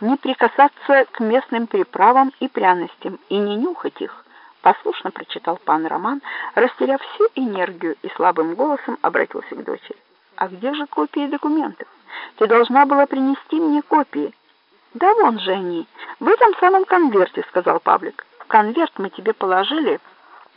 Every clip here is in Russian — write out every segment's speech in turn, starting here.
не прикасаться к местным приправам и пряностям и не нюхать их. Послушно прочитал пан Роман, растеряв всю энергию и слабым голосом обратился к дочери. «А где же копии документов? Ты должна была принести мне копии». «Да вон же они, в этом самом конверте», — сказал Павлик. «В конверт мы тебе положили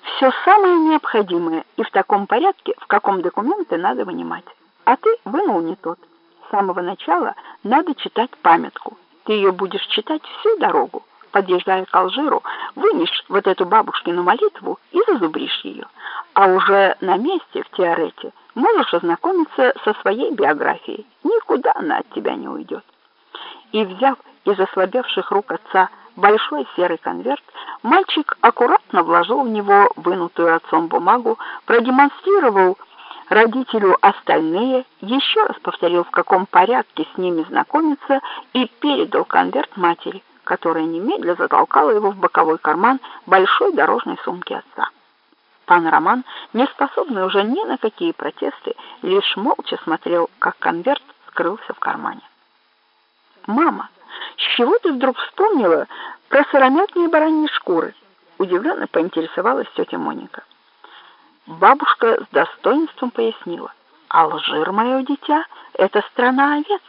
все самое необходимое и в таком порядке, в каком документы надо вынимать. А ты вынул не тот. С самого начала надо читать памятку. Ты ее будешь читать всю дорогу. Подъезжая к Алжиру, вынешь вот эту бабушкину молитву и зазубришь ее. А уже на месте в Теорете можешь ознакомиться со своей биографией. Никуда она от тебя не уйдет. И, взяв из ослабевших рук отца большой серый конверт, мальчик аккуратно вложил в него вынутую отцом бумагу, продемонстрировал родителю остальные, еще раз повторил, в каком порядке с ними знакомиться, и передал конверт матери, которая немедля затолкала его в боковой карман большой дорожной сумки отца. Пан Роман, не способный уже ни на какие протесты, лишь молча смотрел, как конверт скрылся в кармане. «Мама, с чего ты вдруг вспомнила про сыромятные бараньи шкуры?» Удивленно поинтересовалась тетя Моника. Бабушка с достоинством пояснила. «Алжир, мое дитя, это страна овец.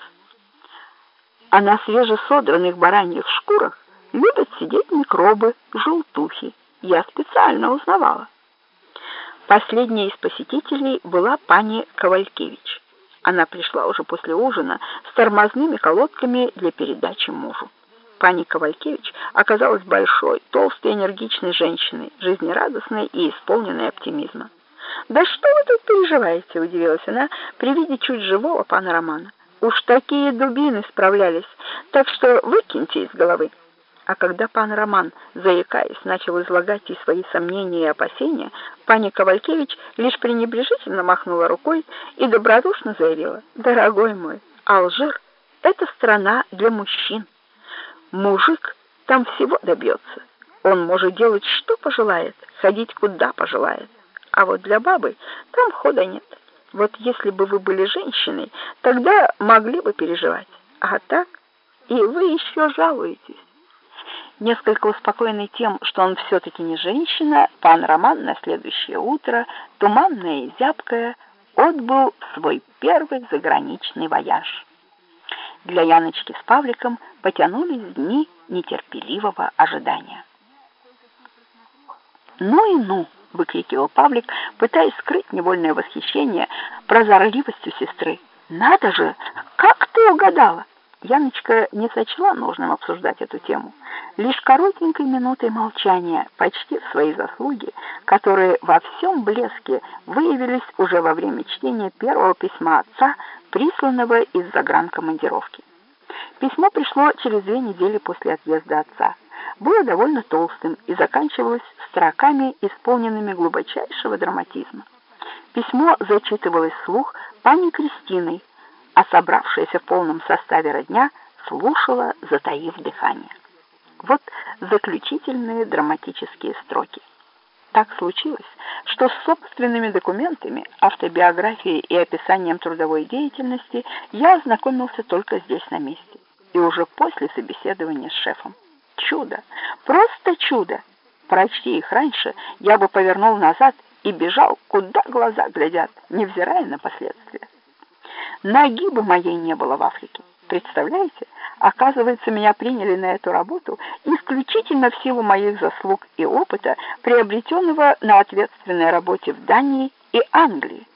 А на свежесодранных бараньих шкурах любят сидеть микробы, желтухи. Я специально узнавала». Последней из посетителей была пани Ковалькевич. Она пришла уже после ужина с тормозными колодками для передачи мужу. Пани Ковалькевич оказалась большой, толстой, энергичной женщиной, жизнерадостной и исполненной оптимизма. «Да что вы тут переживаете?» — удивилась она при виде чуть живого пана Романа. «Уж такие дубины справлялись, так что выкиньте из головы». А когда пан Роман, заикаясь, начал излагать и свои сомнения и опасения, пани Ковалькевич лишь пренебрежительно махнула рукой и добродушно заявила, «Дорогой мой, Алжир — это страна для мужчин». Мужик там всего добьется. Он может делать, что пожелает, ходить, куда пожелает. А вот для бабы там хода нет. Вот если бы вы были женщиной, тогда могли бы переживать. А так, и вы еще жалуетесь. Несколько успокоенный тем, что он все-таки не женщина, пан Роман на следующее утро, туманное и зябкое, отбыл свой первый заграничный вояж для Яночки с Павликом потянулись дни нетерпеливого ожидания. «Ну и ну!» — выкрикивал Павлик, пытаясь скрыть невольное восхищение прозорливостью сестры. «Надо же! Как ты угадала!» Яночка не сочла нужным обсуждать эту тему. Лишь коротенькой минутой молчания, почти в свои заслуги, которые во всем блеске выявились уже во время чтения первого письма отца, присланного из загранкомандировки. Письмо пришло через две недели после отъезда отца. Было довольно толстым и заканчивалось строками, исполненными глубочайшего драматизма. Письмо зачитывалось вслух пани Кристиной, а собравшаяся в полном составе родня слушала, затаив дыхание. Вот заключительные драматические строки. Так случилось, что с собственными документами, автобиографией и описанием трудовой деятельности я ознакомился только здесь на месте и уже после собеседования с шефом. Чудо! Просто чудо! Прочти их раньше, я бы повернул назад и бежал, куда глаза глядят, невзирая на последствия. Ноги бы моей не было в Африке. Представляете? Оказывается, меня приняли на эту работу исключительно в силу моих заслуг и опыта, приобретенного на ответственной работе в Дании и Англии.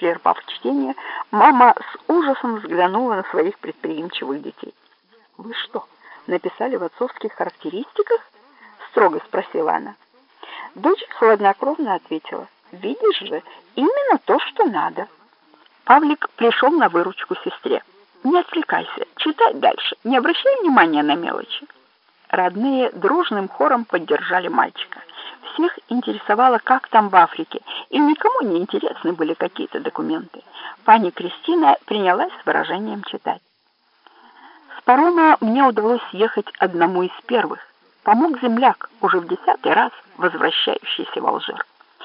Прервав чтение, мама с ужасом взглянула на своих предприимчивых детей. «Вы что, написали в отцовских характеристиках?» — строго спросила она. Дочь хладнокровно ответила. «Видишь же, именно то, что надо». Павлик пришел на выручку сестре. Не отвлекайся, читай дальше, не обращай внимания на мелочи. Родные дружным хором поддержали мальчика. Всех интересовало, как там в Африке, и никому не интересны были какие-то документы. Пани Кристина принялась с выражением читать. С парома мне удалось съехать одному из первых. Помог земляк, уже в десятый раз возвращающийся в Алжир.